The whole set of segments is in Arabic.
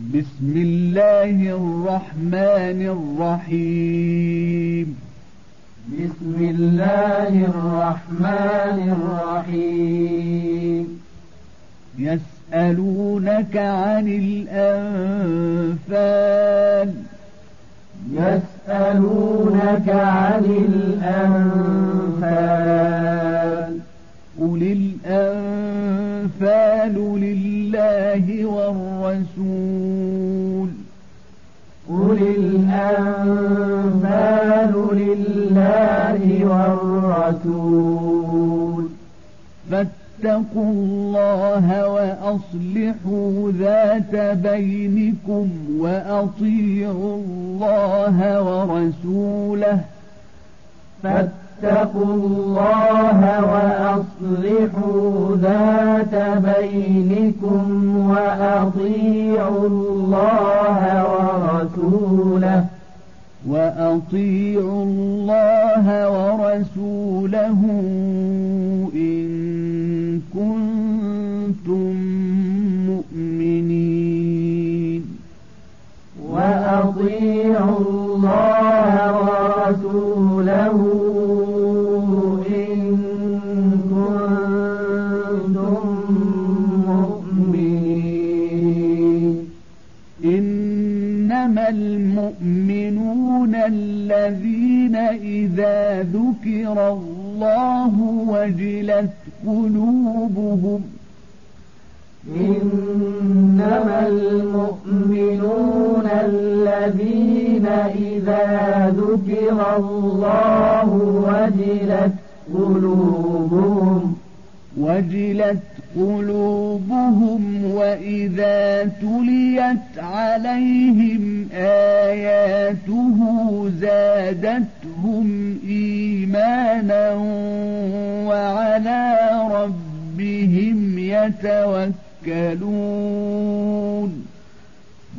بسم الله الرحمن الرحيم. بسم الله الرحمن الرحيم. يسألونك عن الأنفال. يسألونك عن الأنفال. قل الأنفال لله والرسول قل الأنفال لله والرسول. فاتقوا الله وأصلحوا ذات بينكم وأطيعوا الله ورسوله. فاتقوا الله وأصلحوا ذات بينكم وأطيعوا الله ورسوله وأطيعوا الله ورسوله إن كنتم مؤمنين. وأطيعوا الله ورسوله إذا ذكر الله وجلت قلوبهم إنما المؤمنون الذين إذا ذكر الله وجلت قلوبهم وجلت قلوبهم وإذا تليت عليهم آياته زادتهم إيمانا وعلى ربهم يتوكلون.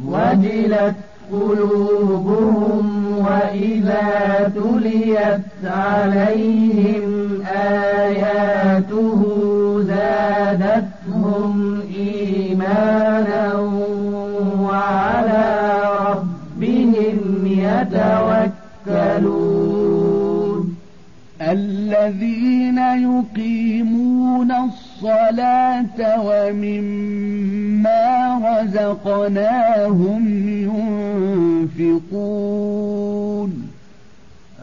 وجلت قلوبهم وإذا تليت عليهم آياته زادتهم إيمانا وعلى ربهم يتوكلون. الذين يقيمون الصلاة ومما رزقناهم ينفقون.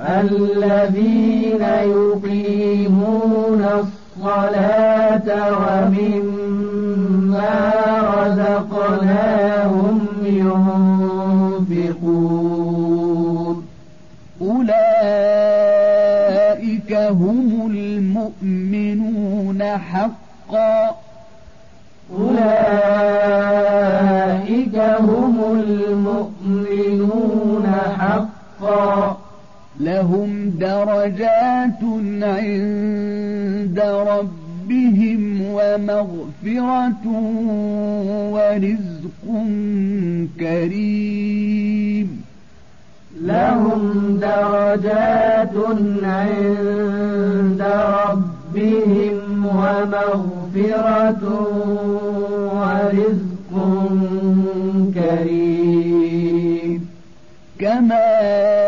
الذين يقيمون الصلاة ومما رزقناهم ينفقون. أولئك هم المؤمنون حقا. أولئك هم المؤمنون حقا. لهم درجات عند ربهم ومغفرة ورزق كريم. لهم درجات عند ربهم ومغفرة ورزق كريم. كما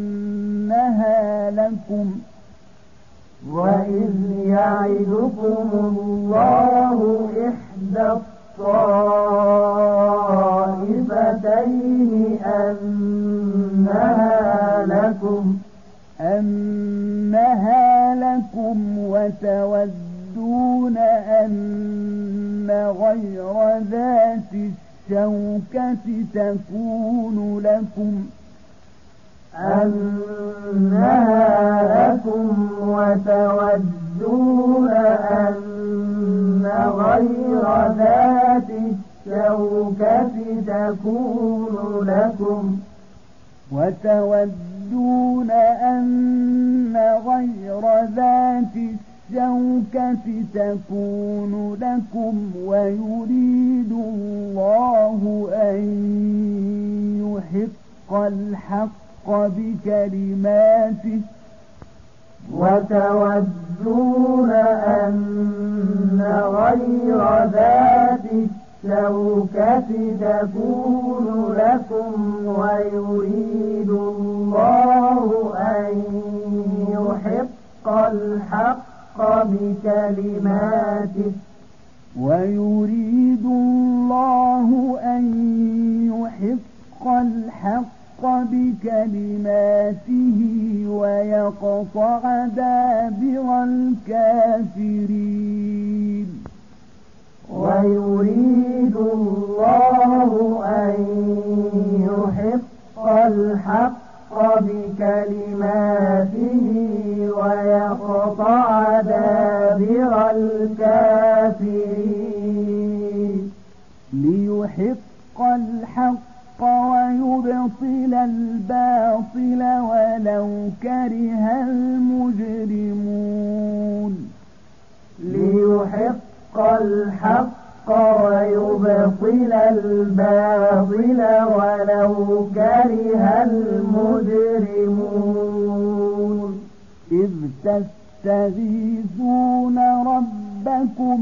لكم وإذ يعدكم الله إحدى الطائفتين أنها لكم أنها لكم وتودون أن غير ذات الشوكة تكون لكم أنها لكم وتودون أن غير ذات الشوكة تكون لكم وتودون أن غير ذات الشوكة تكون لكم ويريد الله أن يحق الحق بكلماته وتودون أن غير ذات الشوكة تكون لكم ويريد الله أن يحق الحق بكلماته ويريد الله أن يحق الحق بكلماته ويقطع دابر الكافرين. ويريد الله أن يحق الحق بكلماته ويقطع دابر الكافرين. ليحق الحق ويبطل الباطل ولو كره المجرمون. ليحق الحق ويبطل الباطل ولو كره المجرمون. إذ تستغيثون ربكم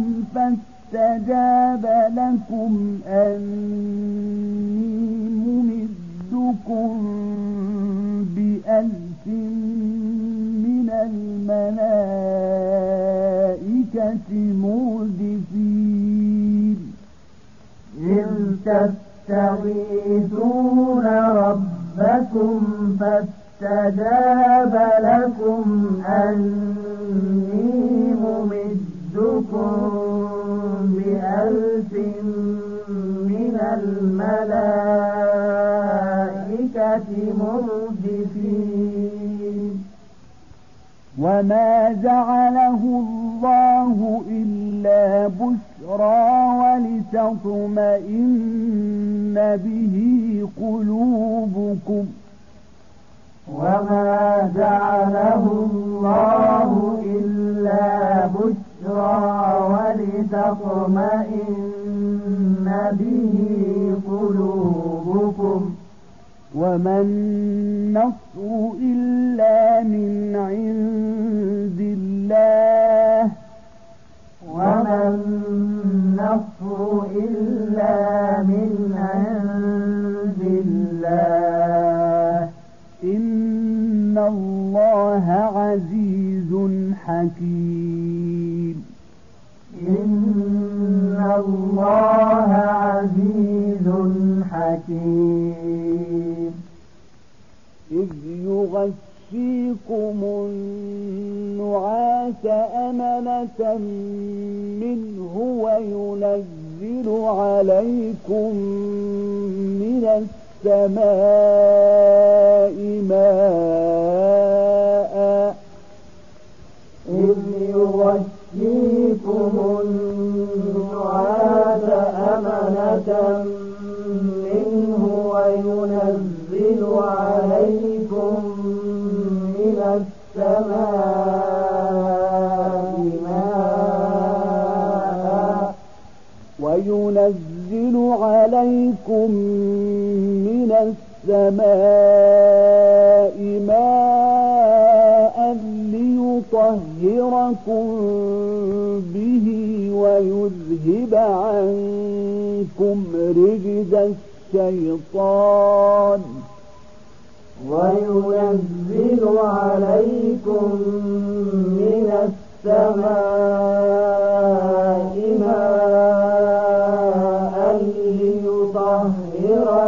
فاستجاب لكم أني ممدكم بألف من الملائكة مردفين. إذ تستغيثون ربكم فاستجاب لكم أني ممدكم بألف من الملائكة مردفين. وما جعله الله إلا بشرى ولتطمئن به قلوبكم. وما جعله الله إلا بشرى ولتطمئن به قلوبكم وما النصر إلا من عند الله وما النصر إلا من عند الله عزيز حكيم. إن الله عزيز حكيم. إذ يغشيكم النعاس أمنة منه وينزل عليكم من السماء ماء. إذ يغشيكم النعاس أمنة منه وينزل عليكم عليكم من السماء ماء ليطهركم به ويذهب عنكم رجز الشيطان وينزل عليكم من السماء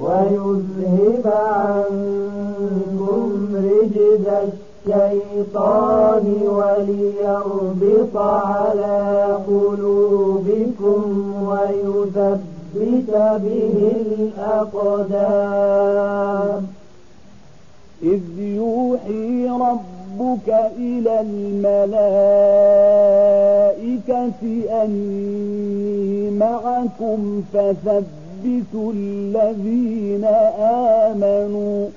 ويذهب عنكم رجز الشيطان وليربط على قلوبكم ويثبت به الأقدام. إذ يوحي ربك إلى الملائكة أني معكم فثبتوا الذين آمنوا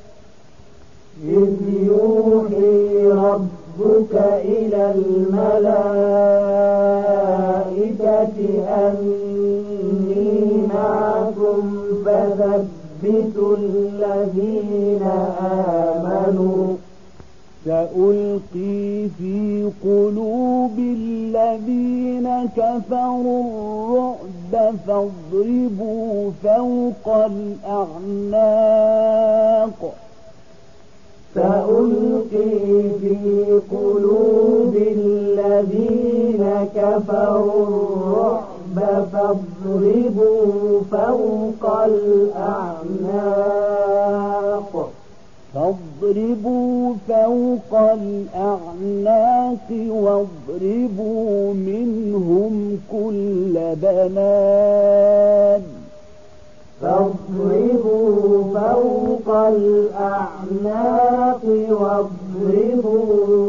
إذ يوحي ربك إلى الملائكة أني معكم فثبتوا الذين آمنوا سألقي في قلوب الذين كفروا الرعب فاضربوا فوق الأعناق. سألقي في قلوب الذين كفروا الرعب فاضربوا فوق الأعناق. فاضربوا فوق الأعناق واضربوا منهم كل بنان. فاضربوا فوق الأعناق واضربوا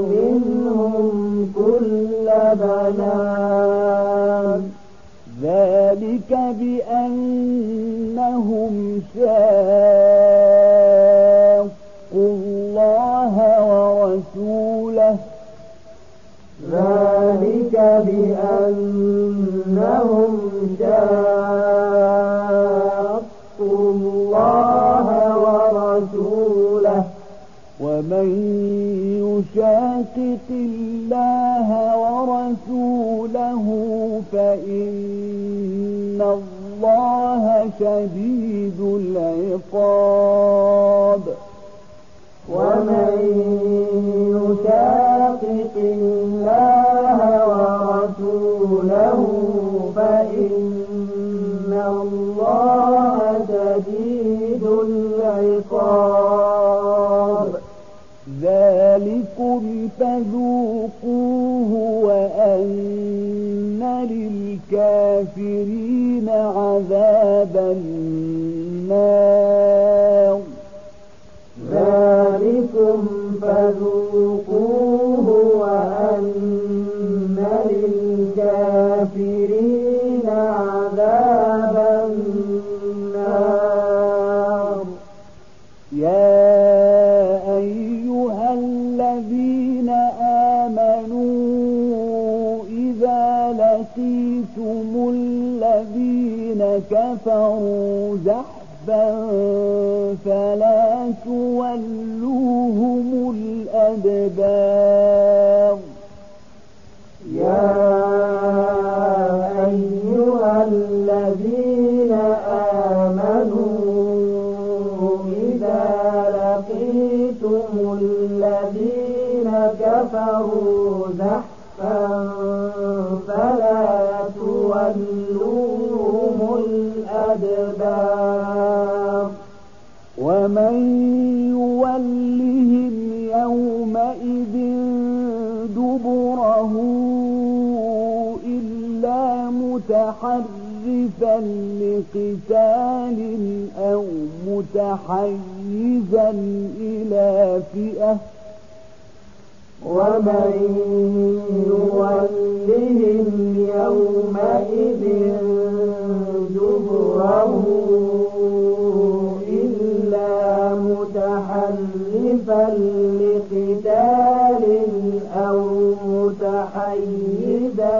أو متحيزا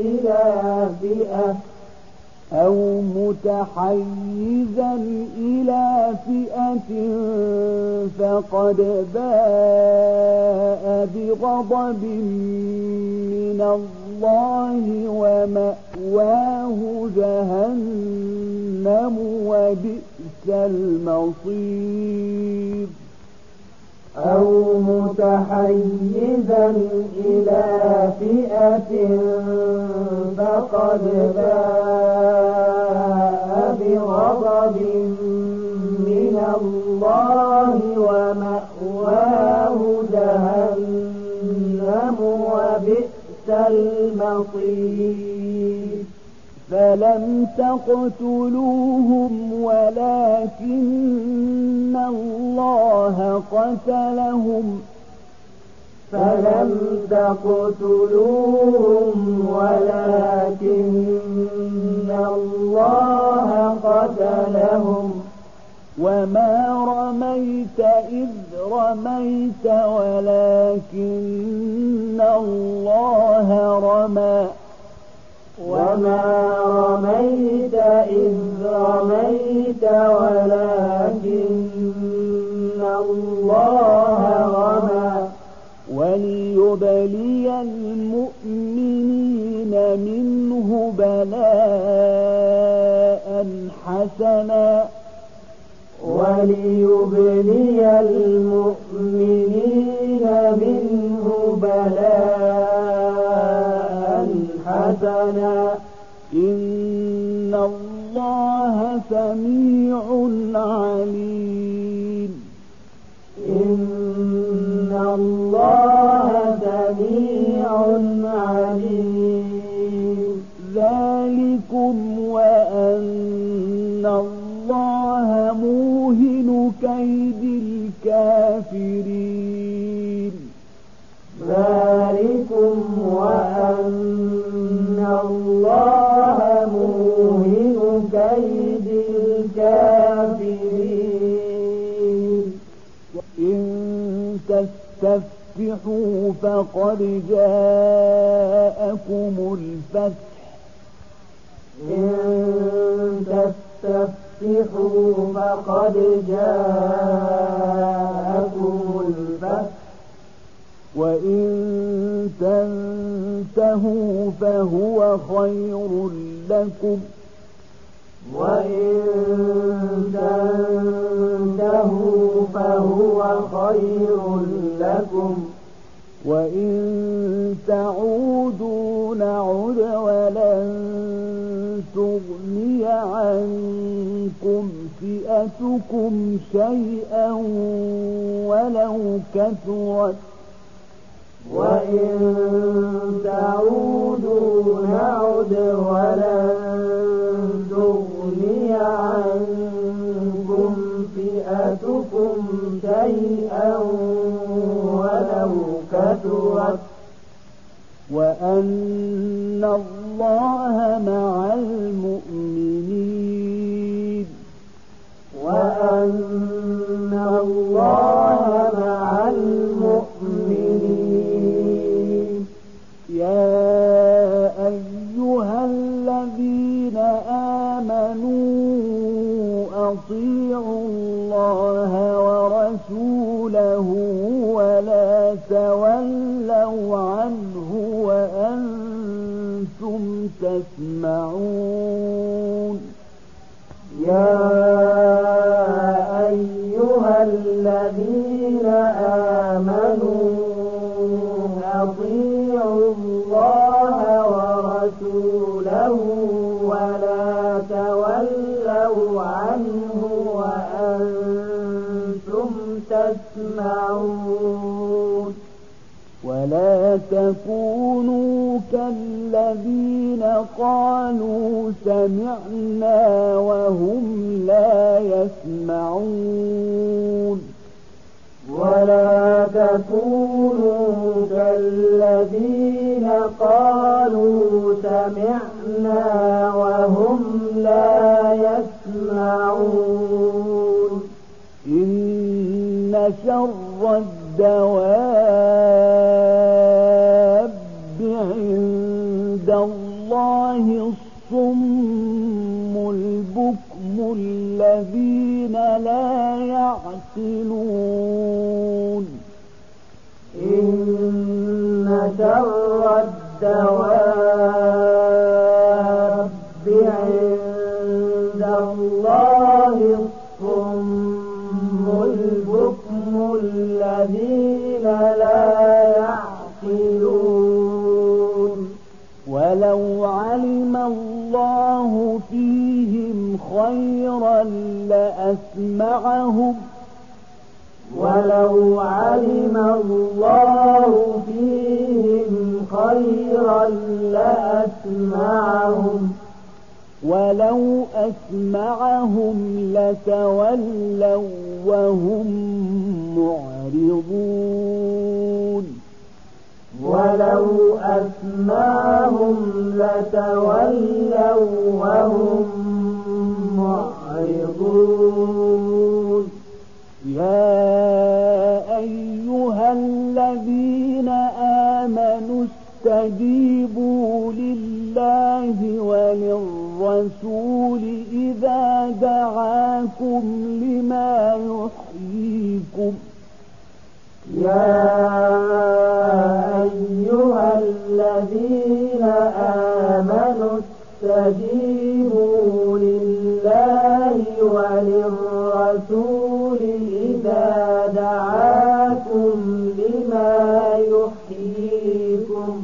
إلى فئة أو متحيزا إلى فئة فقد باء بغضب من الله ومأواه جهنم وبئس المصير. أو متحيزا إلى فئة فقد باء بغضب من الله ومأواه جهنم وبئس المصير. فلم تقتلوهم ولكن الله قتلهم فلم تقتلوهم ولكن الله قتلهم وما رميت إذ رميت ولكن الله رمى وما رميت إذ رميت ولكن الله رمى وليبلي المؤمنين منه بلاء حسنا وليبلي المؤمنين منه بلاء حسنا إن الله سميع عليم. إن الله سميع عليم. ذلكم وأن الله موهن كيد الكافرين. ذلكم وأن فقد جاءكم الفتح. إن تستفتحوا فقد جاءكم الفتح. وإن تنتهوا فهو خير لكم. وإن تنتهوا فهو خير لكم. وإن تعودوا نعد ولن تغني عنكم فئتكم شيئا ولو كثرت وإن تعودوا نعد ولن تغني عنكم فئتكم شيئا كثرت وأن الله مع المؤمنين وأن الله مع المؤمنين يا أيها الذين آمنوا أطيعوا الله ورسوله تولوا عنه وأنتم تسمعون يا أيها الذين آمنوا أطيعوا الله ورسوله ولا تولوا عنه وأنتم تسمعون ولا تكونوا كالذين قالوا سمعنا وهم لا يسمعون ولا تكونوا كالذين قالوا سمعنا وهم لا يسمعون إن شر الدواب يعقلون إن شر الدواب خيرا لأسمعهم ولو علم الله فيهم خيرا لأسمعهم ولو أسمعهم لتولوا وهم معرضون ولو أسمعهم لتولوا وهم معرضون يا أيها الذين آمنوا استجيبوا لله وللرسول إذا دعاكم لما يحييكم. يا أيها الذين آمنوا استجيبوا لله وللرسول إذا دعاكم لما يحييكم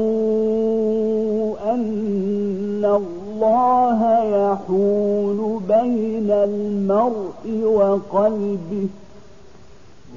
واعلموا أن الله يحول بين المرء وقلبه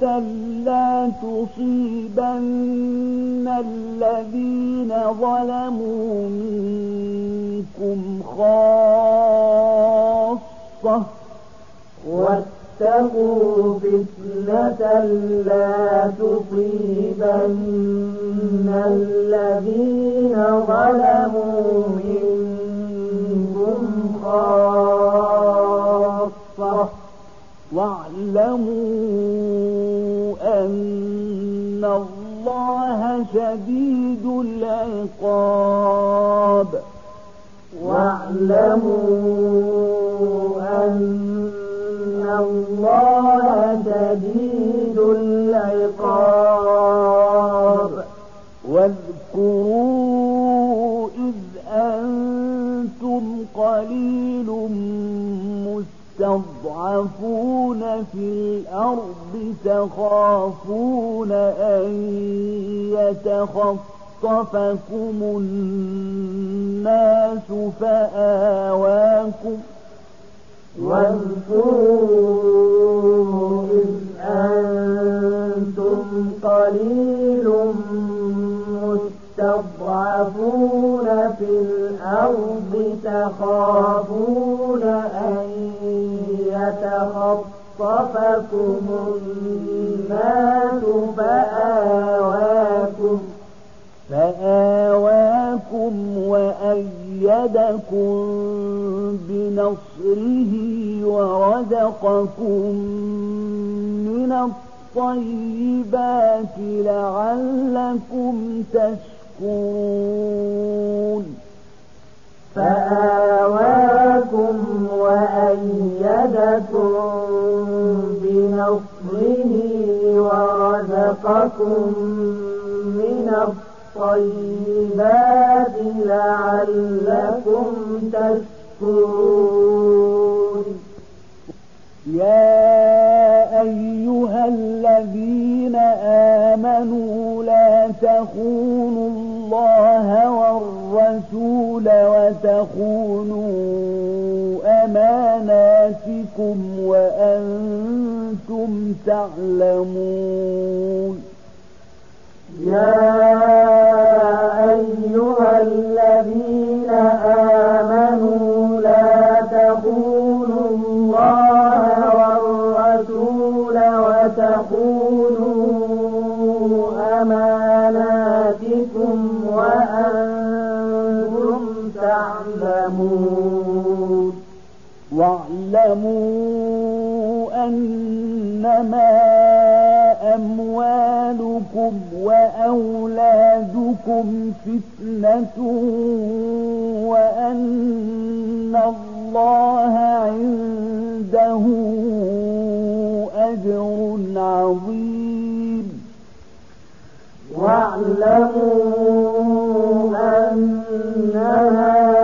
فتنة لا تصيبن الذين ظلموا منكم خاصة. واتقوا فتنة لا تصيبن الذين ظلموا منكم خاصة. واعلموا شديد العقاب. واعلموا أن الله شديد العقاب. واذكروا إذ أنتم قليل مستضعفون في الأرض تخافون أن يتخطفكم الناس فآواكم واذكروا إذ أنتم قليل مستضعفون في الأرض تخافون أن يتخطفكم الناس فآواكم فآواكم وأيدكم بنصره ورزقكم من الطيبات لعلكم تشكرون فآواكم وأيدكم بنصره ورزقكم من الطيبات لعلكم تشكرون. يا أيها الذين آمنوا لا تخونوا الله والرسول وتخونوا أماناتكم وأنتم تعلمون يا تعلمون واعلموا أنما أموالكم وأولادكم فتنة وأن الله عنده أجر عظيم. واعلموا أنما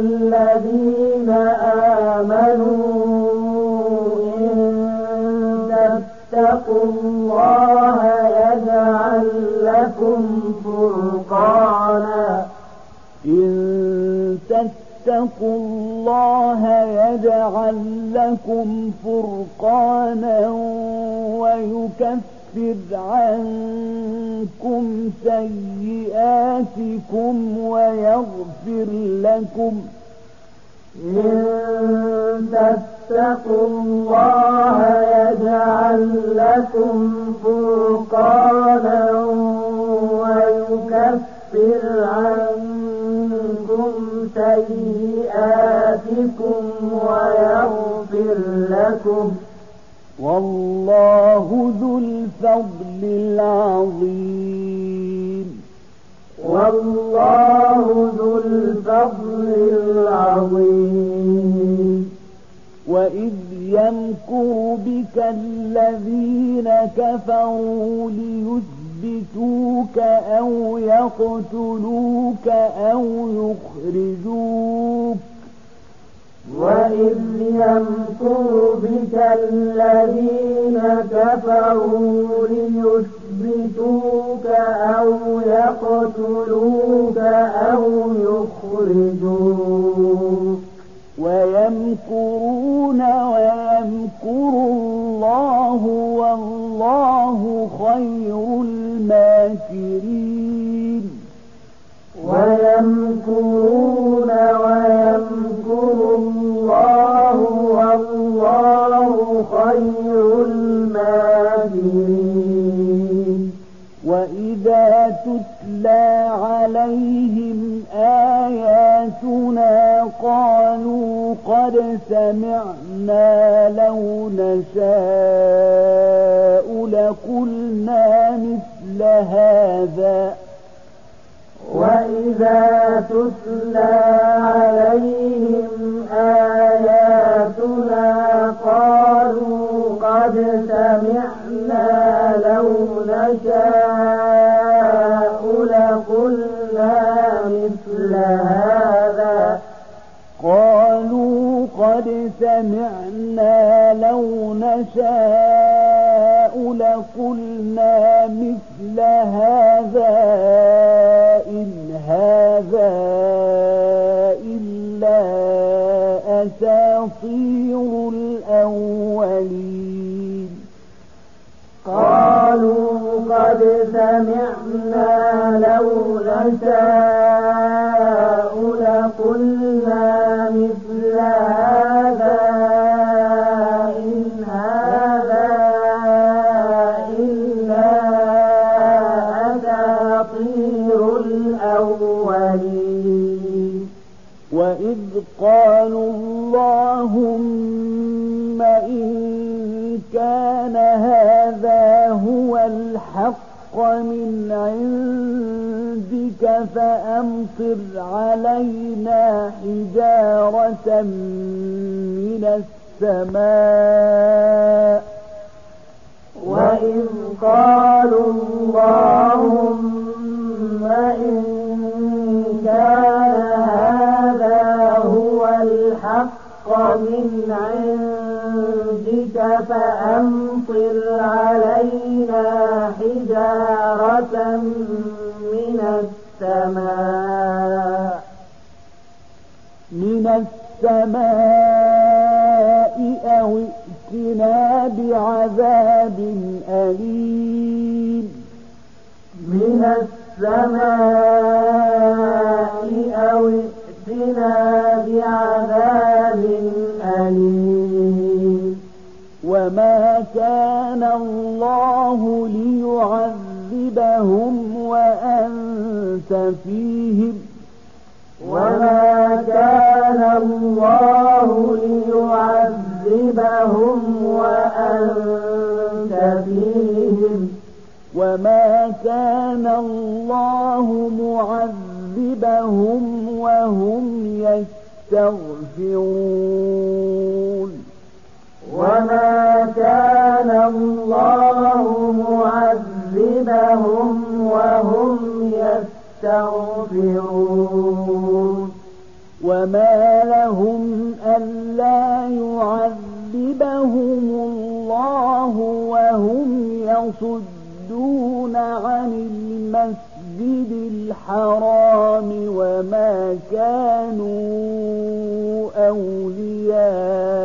الذين آمنوا إن تتقوا الله يجعل لكم فرقانا. إن تتقوا الله يجعل لكم فرقانا ويكفر عنكم سيئاتكم ويغفر لكم إن تتقوا الله يجعل لكم فرقانا ويكفر عنكم سيئاتكم ويغفر لكم والله ذو الفضل العظيم. والله ذو الفضل العظيم. وإذ يمكر بك الذين كفروا ليثبتوك أو يقتلوك أو يخرجوك وإذ يمكر بك الذين كفروا ليثبتوك أو يقتلوك أو يخرجوك ويمكرون ويمكر الله والله خير الماكرين ويمكرون ويمكر الله والله خير الماكرين وإذا تتلى عليهم آياتنا قالوا قد سمعنا لو نشاء لقلنا مثل هذا وإذا تتلى عليهم آياتنا قالوا قد سمعنا لو نشاء لقلنا مثل هذا قالوا قد سمعنا لو نشاء لقلنا مثل هذا هذا إلا أساطير الأولين. قالوا قد سمعنا لو نشاء قالوا اللهم إن كان هذا هو الحق من عندك فأمطر علينا حجارة من السماء. وإذ قالوا اللهم إن كان هذا هو الحق من عندك فأمطر علينا حجارة من السماء. من السماء أو ائتنا بعذاب أليم. من السماء أو ائتنا بعذاب أليم وما كان الله ليعذبهم وأنت فيهم وما كان الله ليعذبهم وأنت فيهم وما كان الله معذبهم وهم يستغفرون وما كان الله معذبهم وهم يستغفرون وما لهم ألا يعذبهم الله وهم يصدون عن المسجد الحرام وما كانوا أولياءه.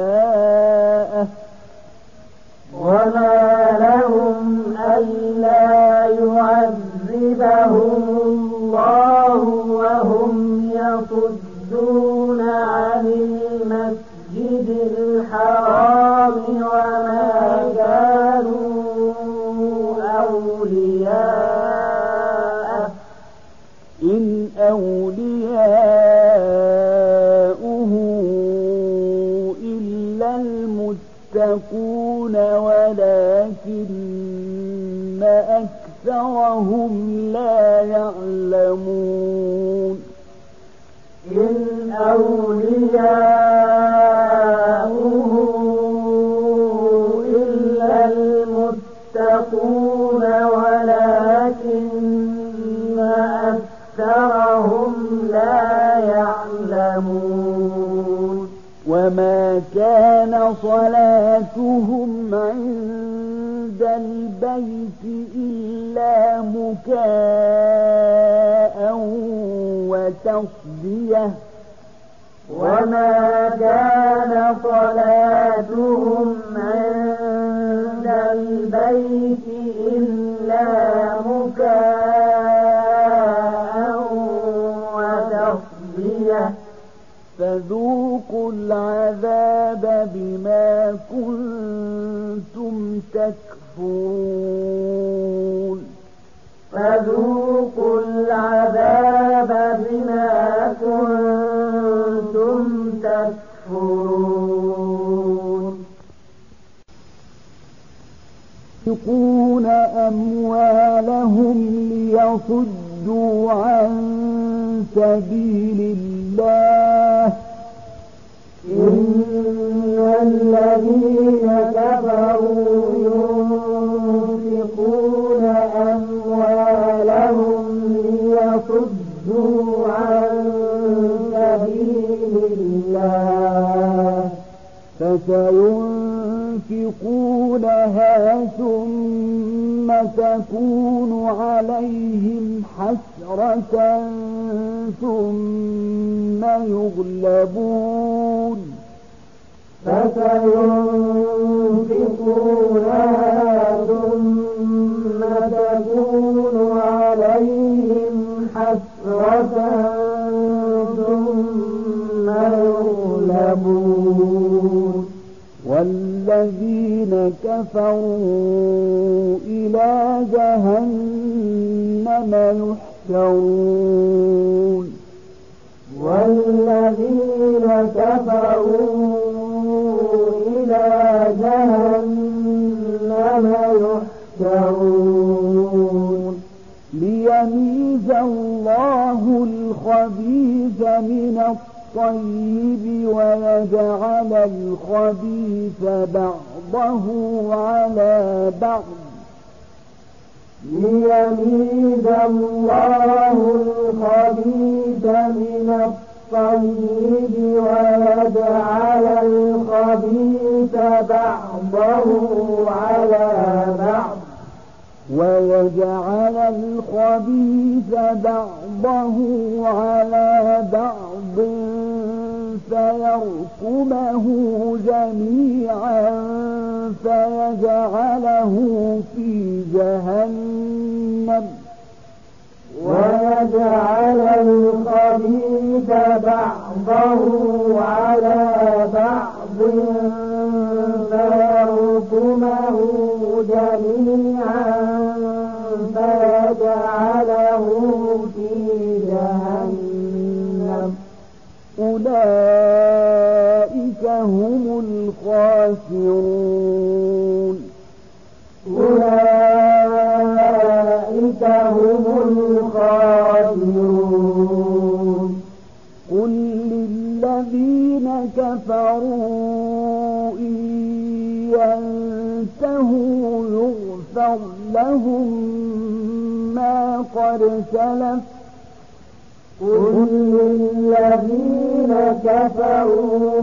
وما لهم ألا يعذبهم الله وهم يصدون عن المسجد الحرام وما كانوا أولياؤه إلا المتقون ولكن أكثرهم لا يعلمون إن أولياؤه وما كان صلاتهم عند البيت إلا مكاء وتصدية. وما كان صلاتهم عند البيت إلا مكاء فذوقوا العذاب بما كنتم تكفرون. فذوقوا العذاب بما كنتم تكفرون. ينفقون أموالهم ليصدوا عن سبيل الله. إن الذين كفروا ينفقون أموالهم ليصدوا عن سبيل الله. فسينفقونها ثم تكون عليهم حسرة ثم يغلبون. فسينفقونها ثم تكون عليهم حسرة والذين كفروا إلى جهنم يحشرون. والذين الذين كفروا إلى جهنم يحشرون. ليميز الله الخبيث من الطيب ويجعل الخبيث بعضه على بعض. ليميز الله الخبيث من الطيب ويجعل الخبيث بعضه على بعض. ويجعل الخبيث بعضه على بعض فيركمه جميعا فيجعله في جهنم. ويجعل الخبيث بعضه على بعض فيركمه جميعا أولئك هم الخاسرون. أولئك هم الخاسرون. قل للذين كفروا إن ينتهوا يغفر لهم ما قد سلف قل للذين كفروا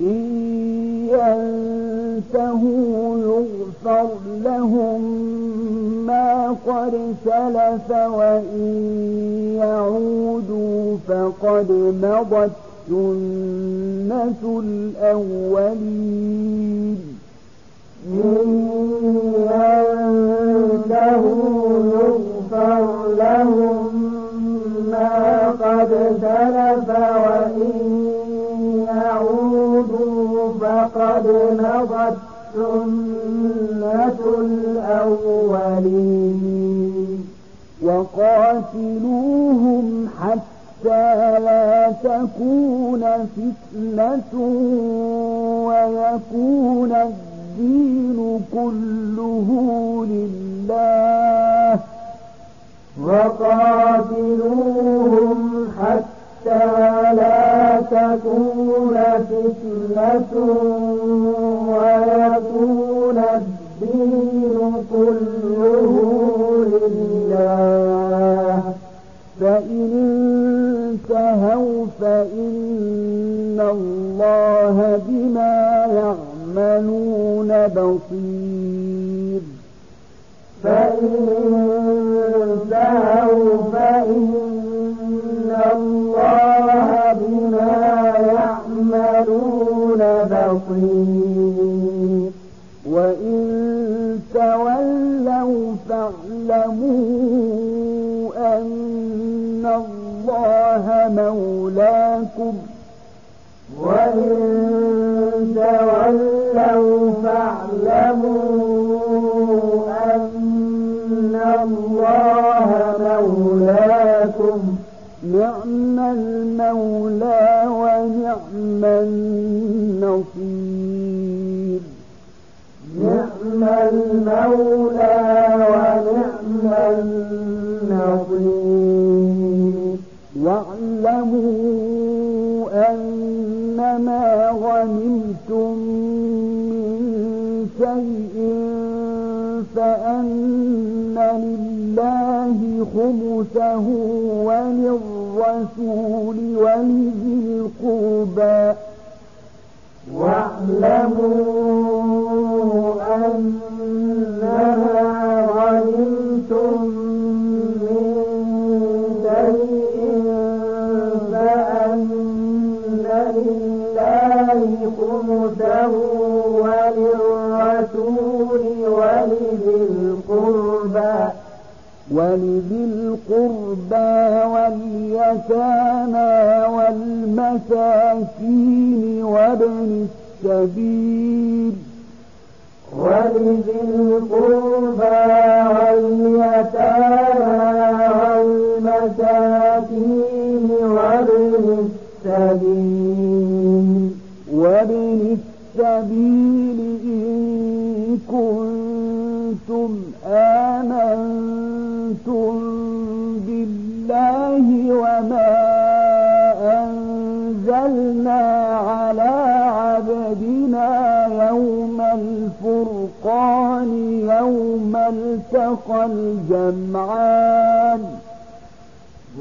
إن ينتهوا يغفر لهم ما قد سلف وإن يعودوا فقد مضت سنة الأولين. إن ينتهوا يغفر لهم ما قد سلف وإن يعودوا فقد مضت سنة الأولين. وقاتلوهم حتى لا تكون فتنة ويكون الدين كله لله. وقاتلوهم حتى لا تكون فتنة ويكون الدين كله انتهوا فإن الله بما يعملون بصير. فإن انتهوا فإن الله بما يعملون بصير. وإن تولوا فاعلموا أن الله مولاكم. وإن تولوا فاعلموا أن الله مولاكم. نعم المولى ونعم النصير. نعم المولى واعلموا أنما غنمتم من شيء فأن لله خمسه وللرسول ولذي القربى. واعلموا أنما غنمتم خمسه وللرسول ولذي القربى ولذي القربى واليتامى والمساكين وابن السبيل ولذي القربى واليتامى والمساكين وابن السبيل وابن السبيل إن كنتم آمنتم بالله وما أنزلنا على عبدنا يوم الفرقان يوم التقى الجمعان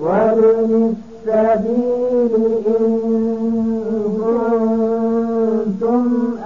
وابن السبيل إن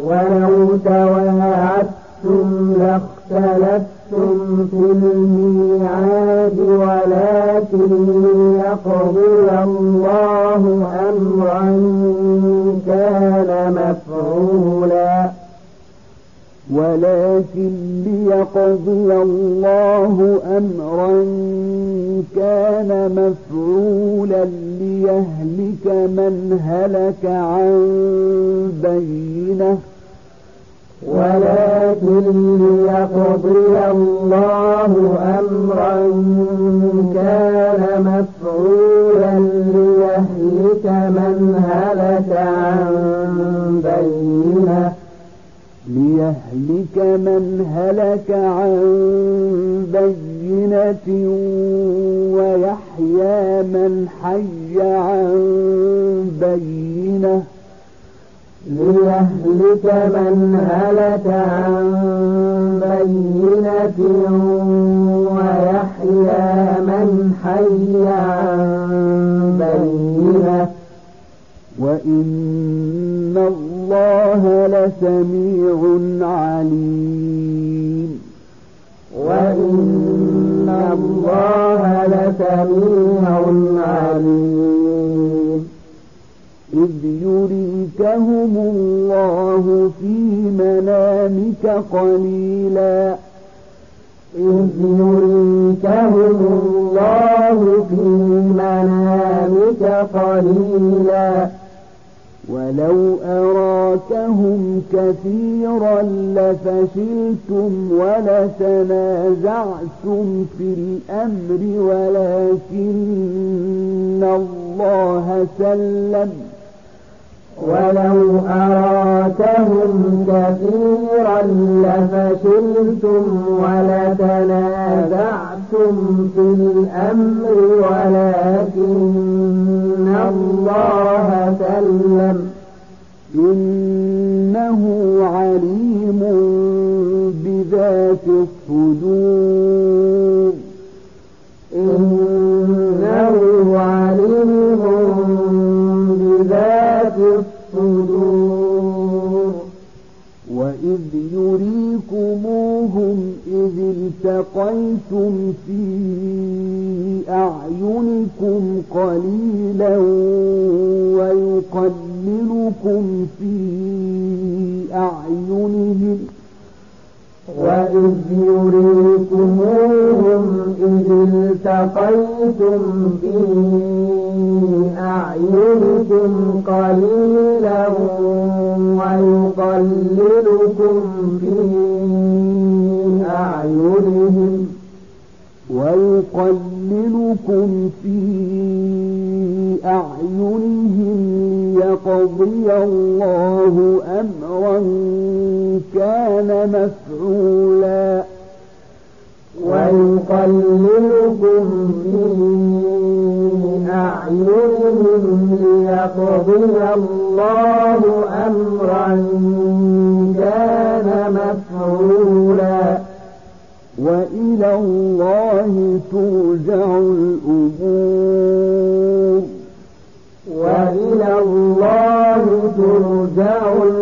ولو تواعدتم لاختلفتم في الميعاد ولكن ليقضي الله أمرا كان مفعولا. ولكن ليقضي الله أمرا كان مفعولا ليهلك من هلك عن بينة. ولكن ليقضي الله أمرا كان مفعولا ليهلك من هلك عن بينة. ليهلك من هلك عن بينة ويحيى من حي عن بينة. ليهلك من هلك عن بينة ويحيى من حي عن بينة. وإن الله لسميع عليم وإن الله لسميع عليم إذ يريكهم الله في منامك قليلا إذ يريكهم الله في منامك قليلا ولو أراكهم كثيرا لفشلتم ولتنازعتم في الأمر ولكن الله سلم ولو أراكهم كثيرا لفشلتم ولتنازعتم في الأمر ولكن الله سلم. إنه عليم بذات الصدور. إذ التقيتم في أعينكم قليلا ويقللكم في أعينهم وإذ يريكموهم إذ التقيتم في أعينكم قليلا ويقللكم في أعينهم ويقللكم في أعينهم ليقضي الله أمرا كان مفعولا. ويقللكم في أعينهم ليقضي الله أمرا كان مفعولا. وإلى الله ترجع الأمور. وإلى الله ترجع الأمور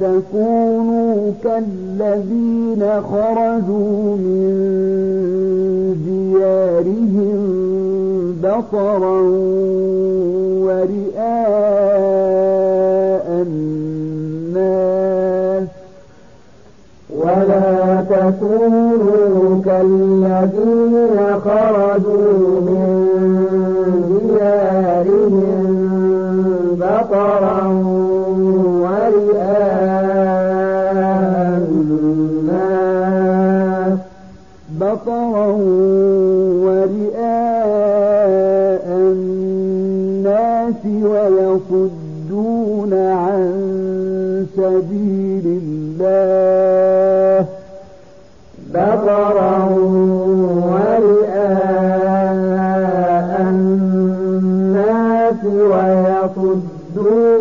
تكونوا كالذين خرجوا من ديارهم بطرا ورئاء الناس ولا تكونوا كالذين خرجوا من ديارهم بطرا بطرا ورئاء الناس ويصدون عن سبيل الله بطرا ورئاء الناس ويصدون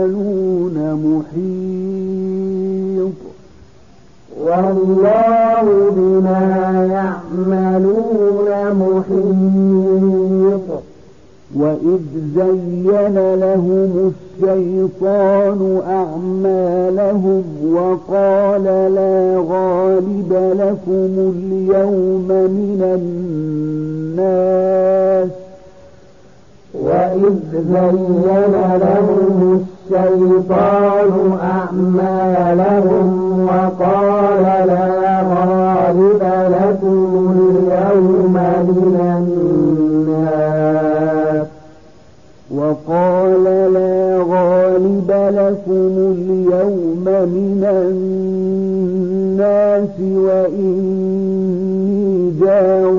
يعملون محيط والله بما يعملون محيط وإذ زين لهم الشيطان أعمالهم وقال لا غالب لكم اليوم من الناس وإذ زين لهم الشيطان أعمالهم وقال لا غالب لكم اليوم من الناس. وقال لا غالب لكم اليوم من الناس وإني جار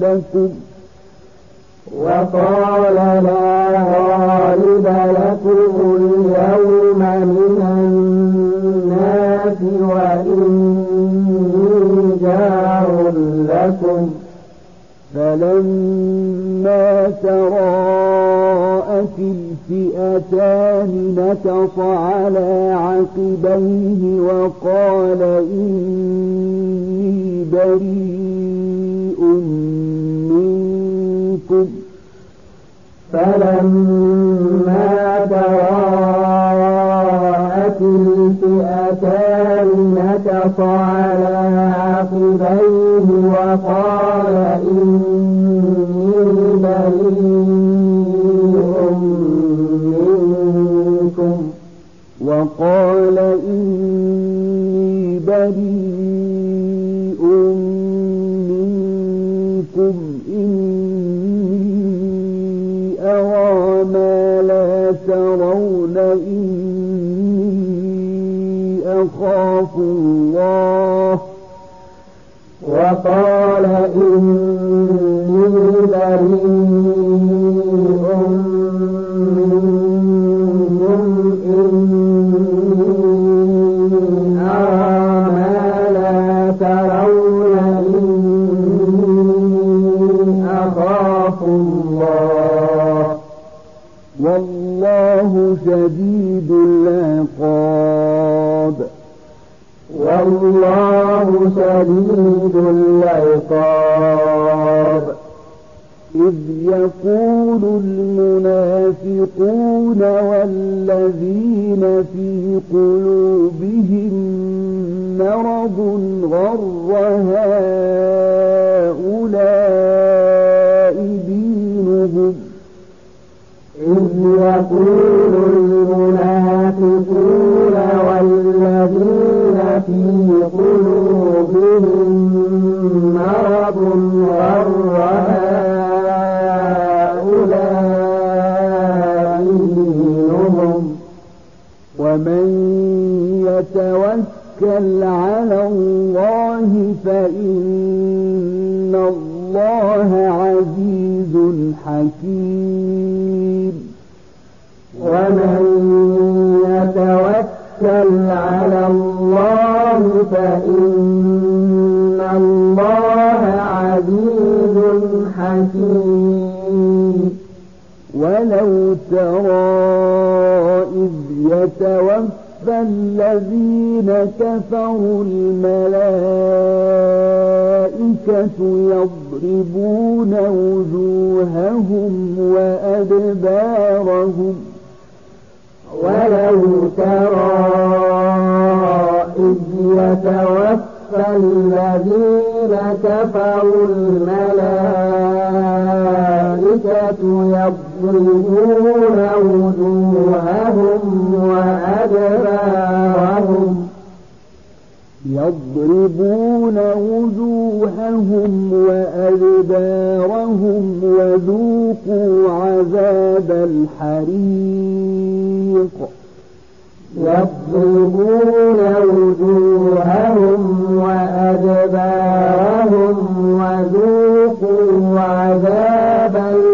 لكم. وقال لا غالب لكم فلما تراءت الفئتان نكص على عقبيه وقال إني بريء منكم. فلما تراءت الفئتان نكص على عقبيه وقال إني الملائكة يضربون وجوههم وأدبارهم. يضربون وجوههم وأدبارهم وذوقوا عذاب الحريق. يضربون وجوههم وأدبارهم وذوقوا عذاب الحريق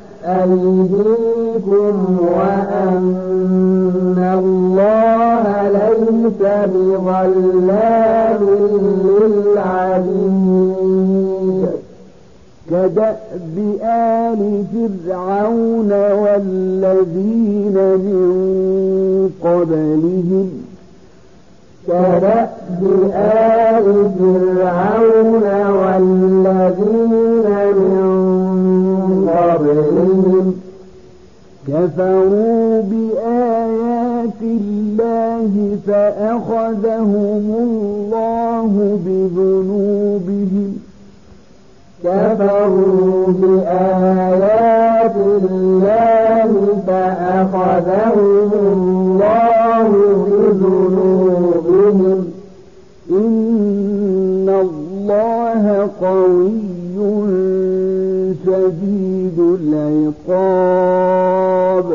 أيديكم وأن الله ليس بظلام للعبيد. كدأب آل فرعون والذين من قبلهم. كدأب آل فرعون والذين من قبلهم كفروا بآيات الله فأخذهم الله بذنوبهم. كفروا بآيات الله فأخذهم الله بذنوبهم. إن الله قوي شديد العقاب.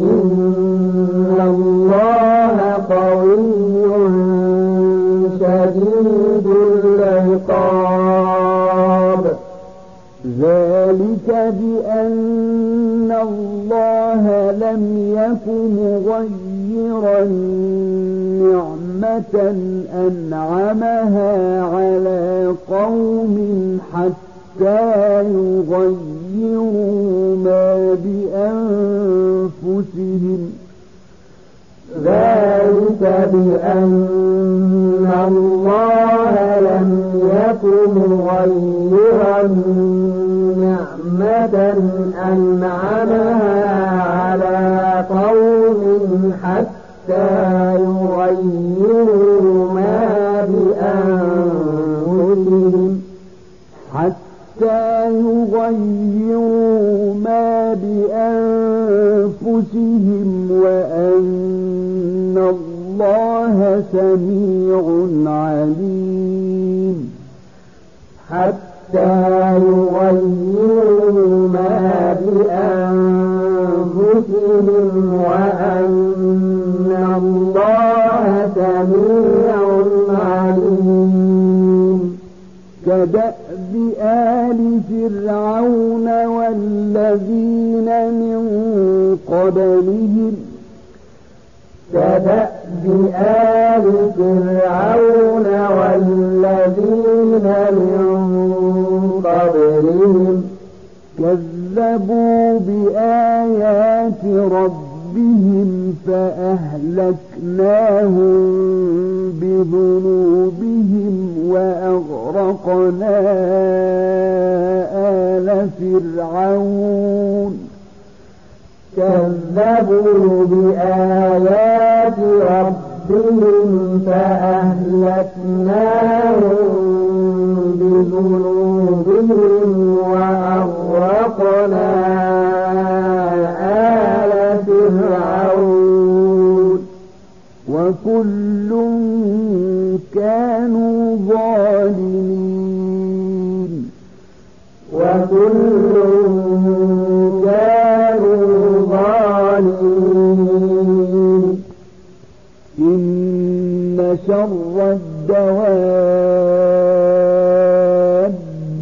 إن الله قوي شديد العقاب. ذلك بأن الله لم يك مغيرا نعمة أنعمها على قوم حتى حتى يغيروا ما بأنفسهم. ذلك بأن الله لم يكن غيرا نعمة أنعمها على قوم حتى يغيروا يغيروا ما بأنفسهم وأن الله سميع عليم. حتى يغيروا ما بأنفسهم وأن الله سميع عليم. كدأب آل فرعون والذين من قبلهم كدأب آل فرعون والذين من قبلهم كذبوا بآيات ربهم فأهلكناهم بذنوبهم وأغرقنا آل فرعون. كذبوا بآيات ربهم فأهلكناهم بذنوبهم وأغرقنا وكل كانوا ظالمين. وكل إن شر الدواب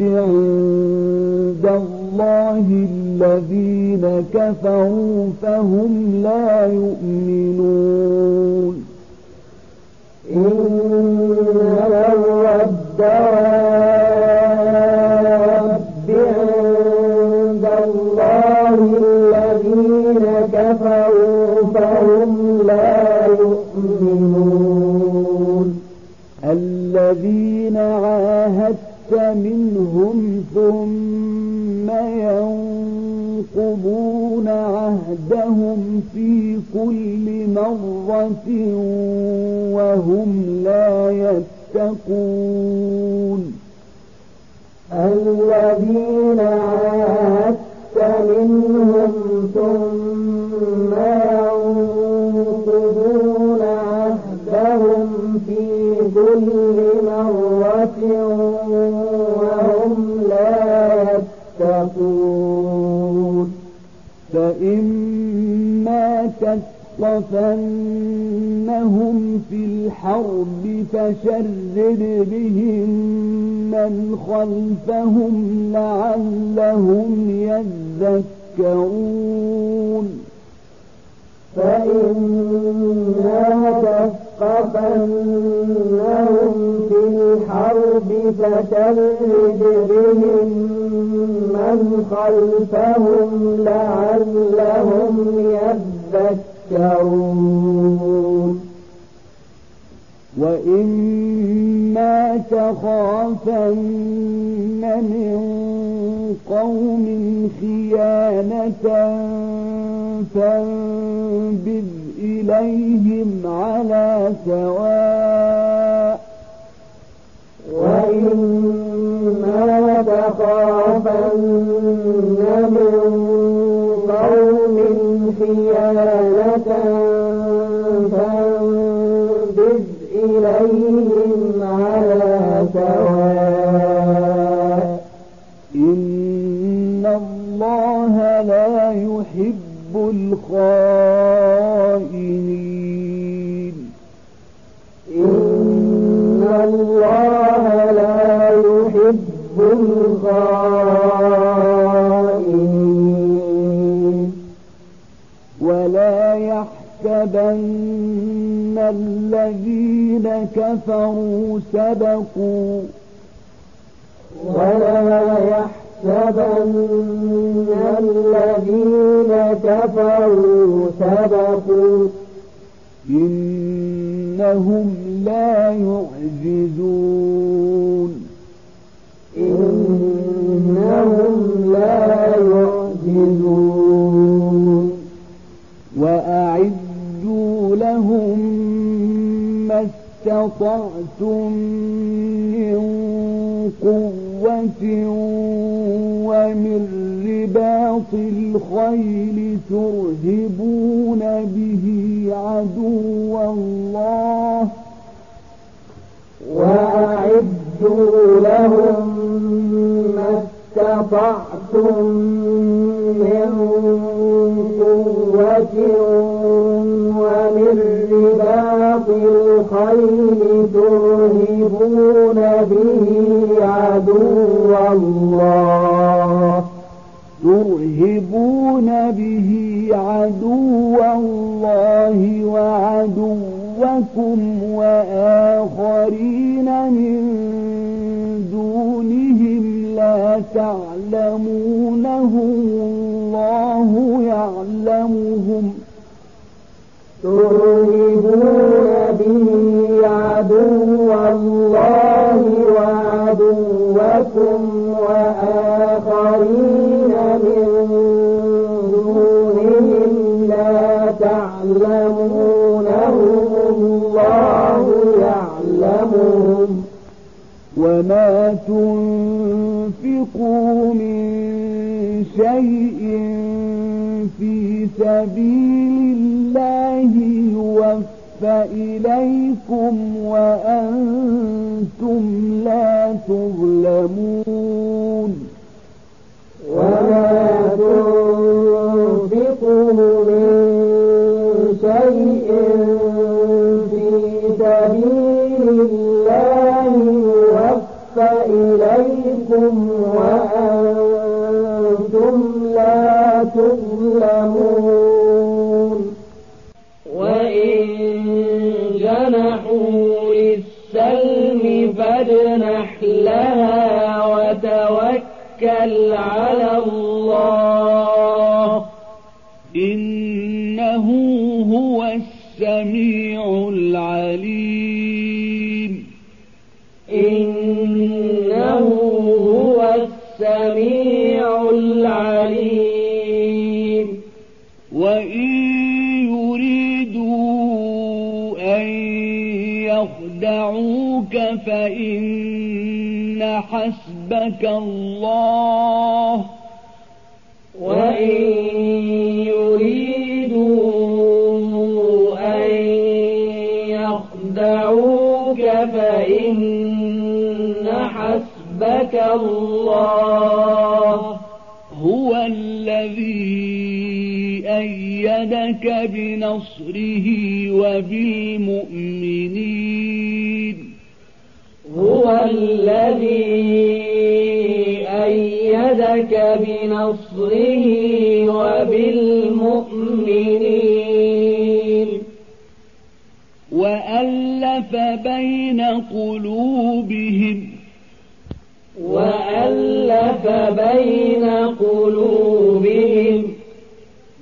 عند الله الذين كفروا فهم لا يؤمنون. الذين عاهدت منهم ثم ينقضون عهدهم في كل مرة وهم لا يتقون. الذين عاهدت مرة وهم لا يتقون. فإما تثقفنهم في الحرب فشرد بهم من خلفهم لعلهم يذكرون. فإما تثقفنهم في الحرب فشرد بهم من خلفهم لعلهم يذكرون وإما تخافن من قوم خيانة فانبذ إليهم على سواء. وإما تخافن من قوم خيانة فانبذ إليهم على سواء. إن الله لا يحب الخائنين الخائنين ولا يحسبن الذين كفروا سبقوا. ولا تحسبن الذين كفروا سبقوا. إنهم لا يعجزون. استطعتم إنه هو السميع العليم. وإن يريدوا أن يخدعوك فإن حسبك الله. وإن حسبك الله هو الذي أيدك بنصره وبالمؤمنين هو الذي أيدك بنصره وبالمؤمنين وألف بين قلوبهم وألف بين قلوبهم.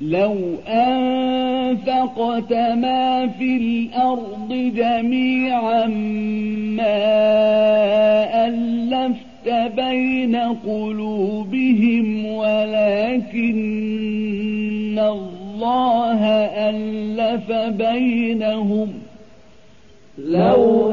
لو أنفقت ما في الأرض جميعا ما ألفت بين قلوبهم ولكن الله ألف بينهم. لو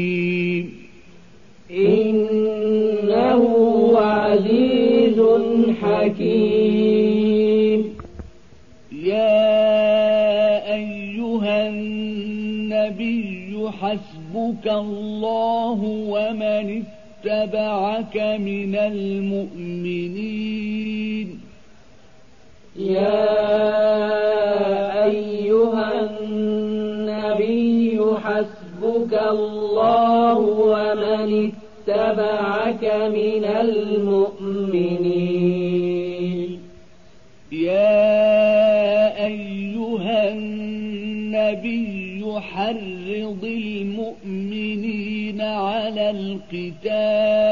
حكيم يا أيها النبي حسبك الله ومن اتبعك من المؤمنين. يا أيها النبي حسبك الله ومن اتبعك من المؤمنين. يا أيها النبي حرض المؤمنين على القتال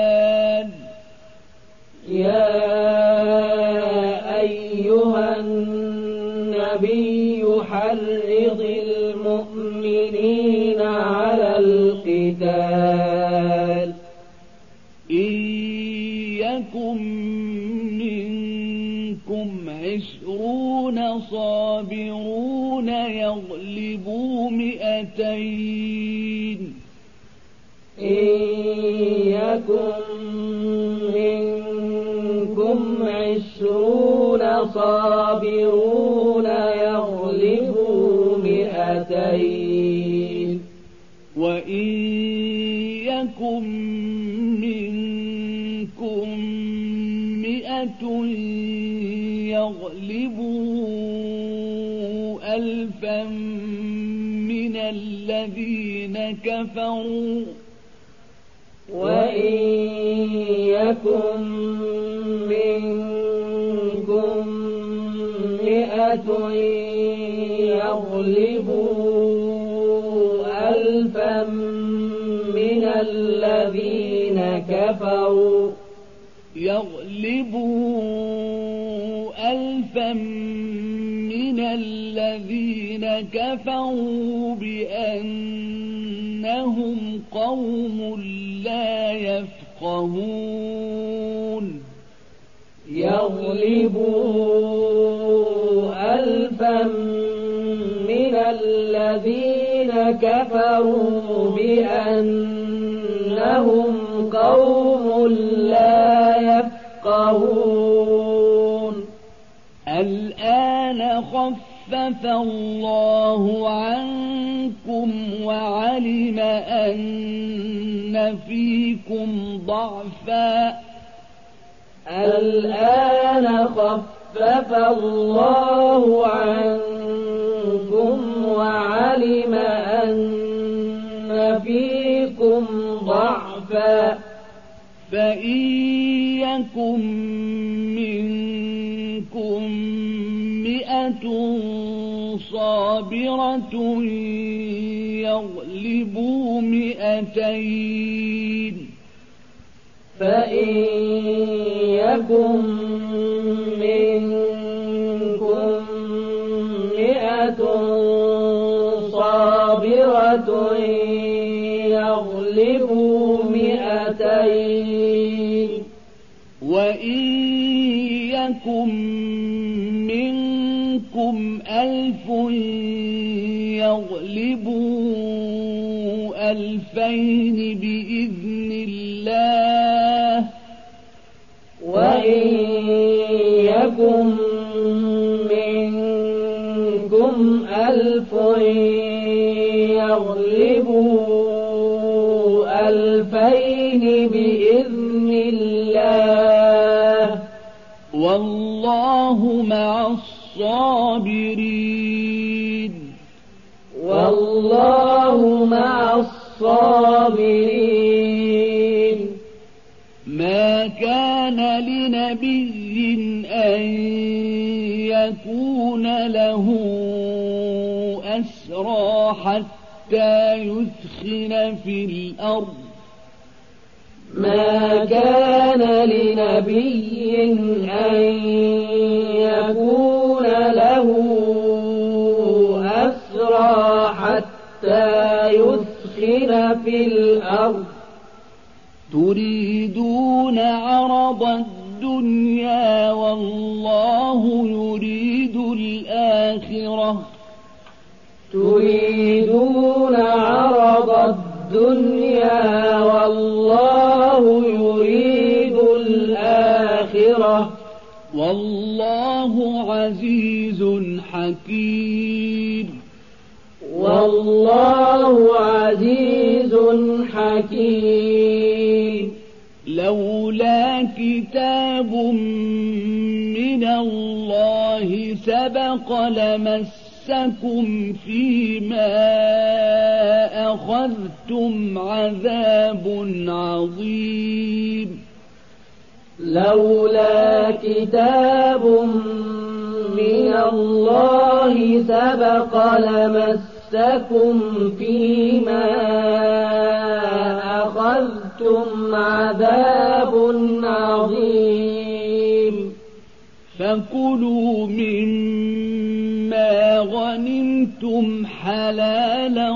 عشرون صابرون يغلبوا مئتين. إن يكن منكم عشرون صابرون يغلبوا مئتين. وإن يكن منكم مئة يغلبوا ألفا من الذين كفروا. وإن يكن منكم مئة يغلبوا ألفا من الذين كفروا. يغلبوا ألفا الذين كفروا بأنهم قوم لا يفقهون. يغلبوا ألفا من الذين كفروا بأنهم قوم لا يفقهون الآن خفف الله عنكم وعلم أن فيكم ضعفا. الآن خفف الله عنكم وعلم أن فيكم ضعفا. فإن يكن منكم مئة صابرة يغلبوا مئتين. فإن يكن منكم مئة صابرة يغلبوا مئتين. وإن يكن ألف يغلبوا ألفين بإذن الله وإن يكن منكم ألف يغلبوا ألفين بإذن الله والله مع الصابرين. والله مع الصابرين. ما كان لنبي أن يكون له أسرى حتى يثخن في الأرض. ما كان لنبي أن يكون يثخن في الأرض. تريدون عرض الدنيا والله يريد الآخرة. تريدون عرض الدنيا والله يريد الآخرة. والله عزيز حكيم. والله عزيز حكيم. لولا كتاب من الله سبق لمسكم مسكم فيما أخذتم عذاب عظيم. لولا كتاب من الله سبق لمسكم فيما أخذتم عذاب عظيم. فكلوا مما غنمتم حلالا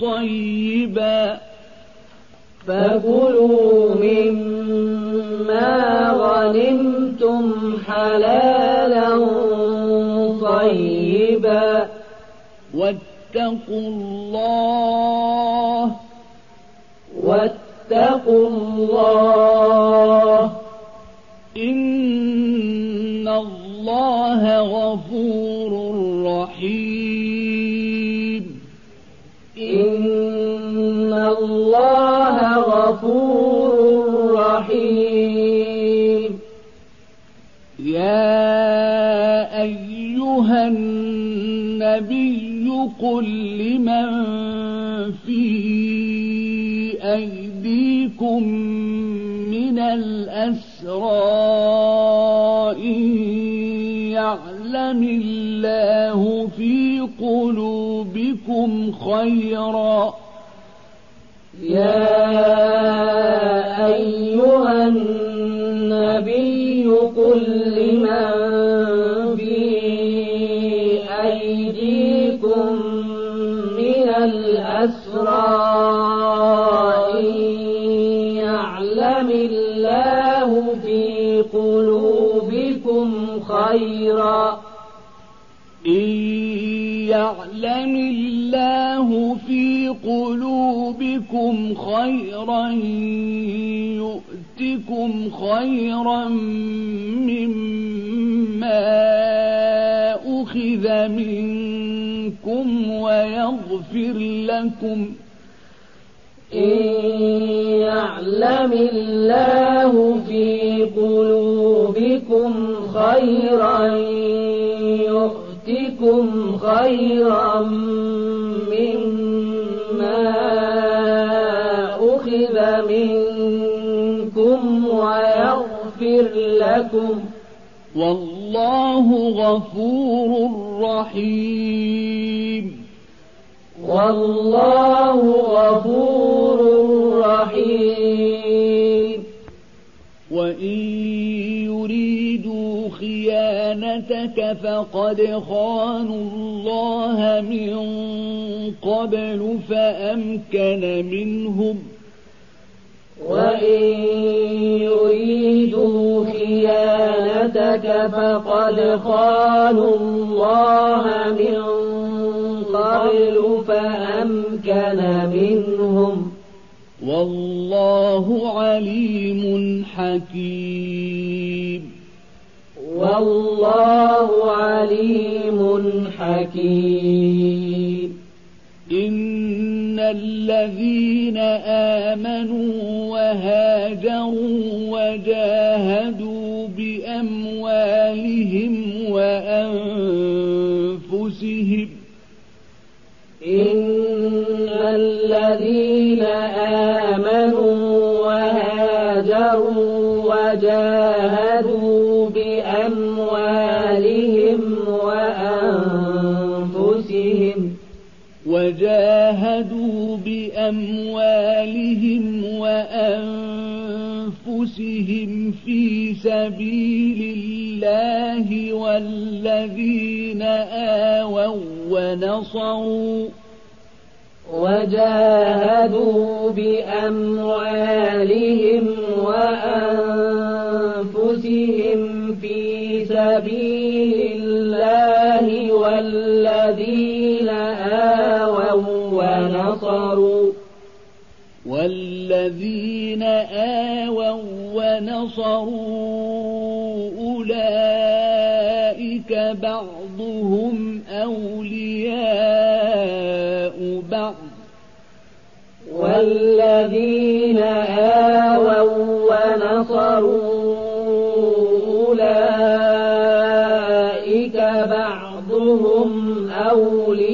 طيبا. فكلوا مما غنمتم حلالا واتقوا الله واتقوا الله إن الله غفور رحيم. إن الله غفور رحيم. يا أيها النبي قل لمن في أيديكم من الأسرى إن يعلم الله في قلوبكم خيرا. يا أيها النبي قل لمن الأسرى إن يعلم الله في قلوبكم خيرا. يعلم الله في قلوبكم خيرا يؤتكم خيرا مما أخذ منكم. ويغفر لكم. إن يعلم الله في قلوبكم خيرا يؤتكم خيرا مما أخذ منكم ويغفر لكم. والله غفور رحيم. والله غفور رحيم. وإن يريدوا خيانتك فقد خانوا الله من قبل فأمكن منهم. وإن يريدوا خيانتك فقد خانوا الله من قبل فأمكن منهم والله عليم حكيم. والله عليم حكيم. إن الذين آمنوا وهاجروا بأموالهم وأنفسهم في سبيل الله والذين آووا ونصروا وجاهدوا بأموالهم وأنفسهم في سبيل الله والذين آووا ونصروا والذين آووا ونصروا أولئك بعضهم أولياء بعض. والذين آووا ونصروا أولئك بعضهم أولياء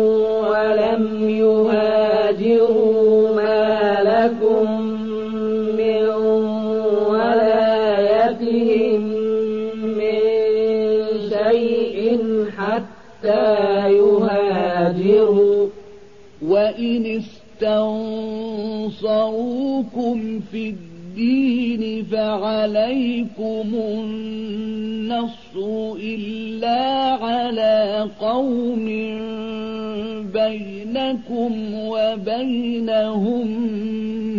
وإن استنصروكم في الدين الدين فعليكم النصر إلا على قوم بينكم وبينهم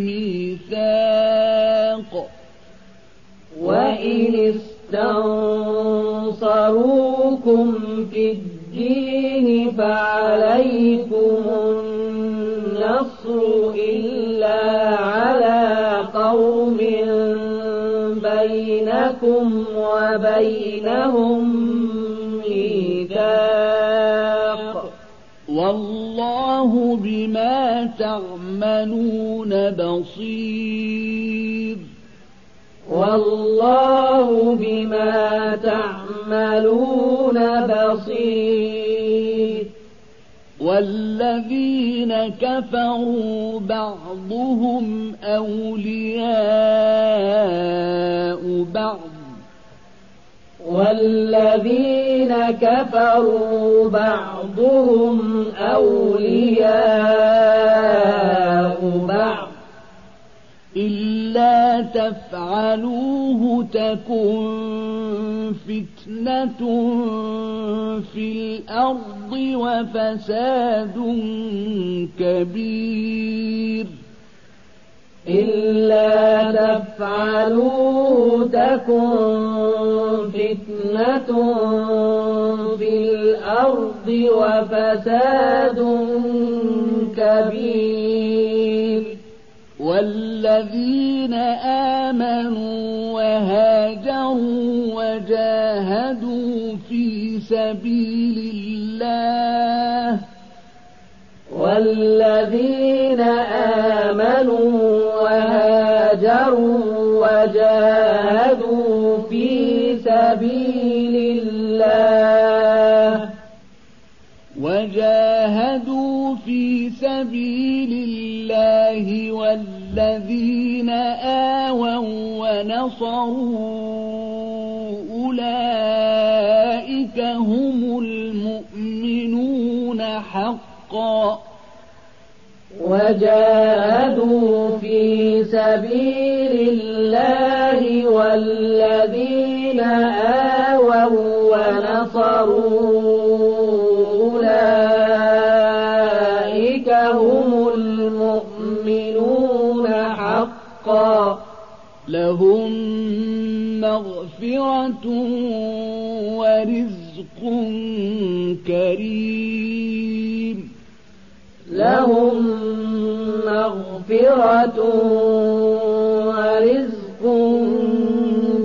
ميثاق. وإن استنصروكم في الدين فعليكم النصر إلا على قوم بينكم وبينهم ميثاق. والله بما تعملون بصير. والله بما تعملون بصير. والذين كفروا بعضهم أولياء بعض. والذين كفروا بعضهم أولياء بعض. تفعلوه تكن فتنة في الأرض وفساد كبير. إلا تفعلوا تكن فتنة في الأرض وفساد كبير. والذين آمنوا وهاجروا وجاهدوا في سبيل الله. والذين آمنوا ونصروا أولئك هم المؤمنون حقا وجاهدوا في سبيل الله والذين آووا ونصروا لهم مغفرة ورزق كريم. لهم مغفرة ورزق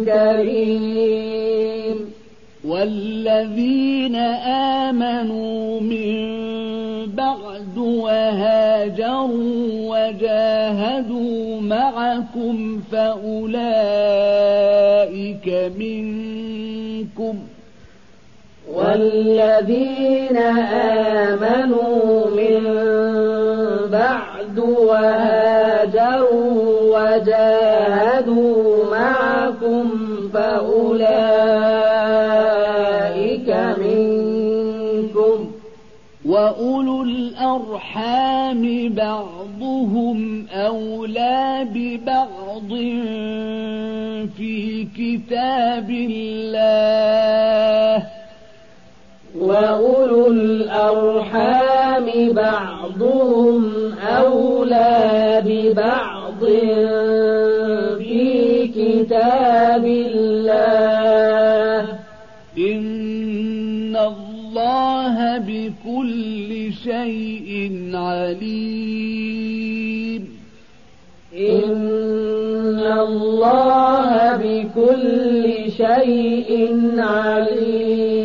كريم. والذين آمنوا من بعد وهاجروا معكم فأولئك منكم والذين آمنوا من بعد وهاجروا وجاهدوا وأولو الأرحام بعضهم أولى ببعض في كتاب الله وأولو الأرحام بعضهم أولى ببعض شيء عليم. إن الله بكل شيء عليم.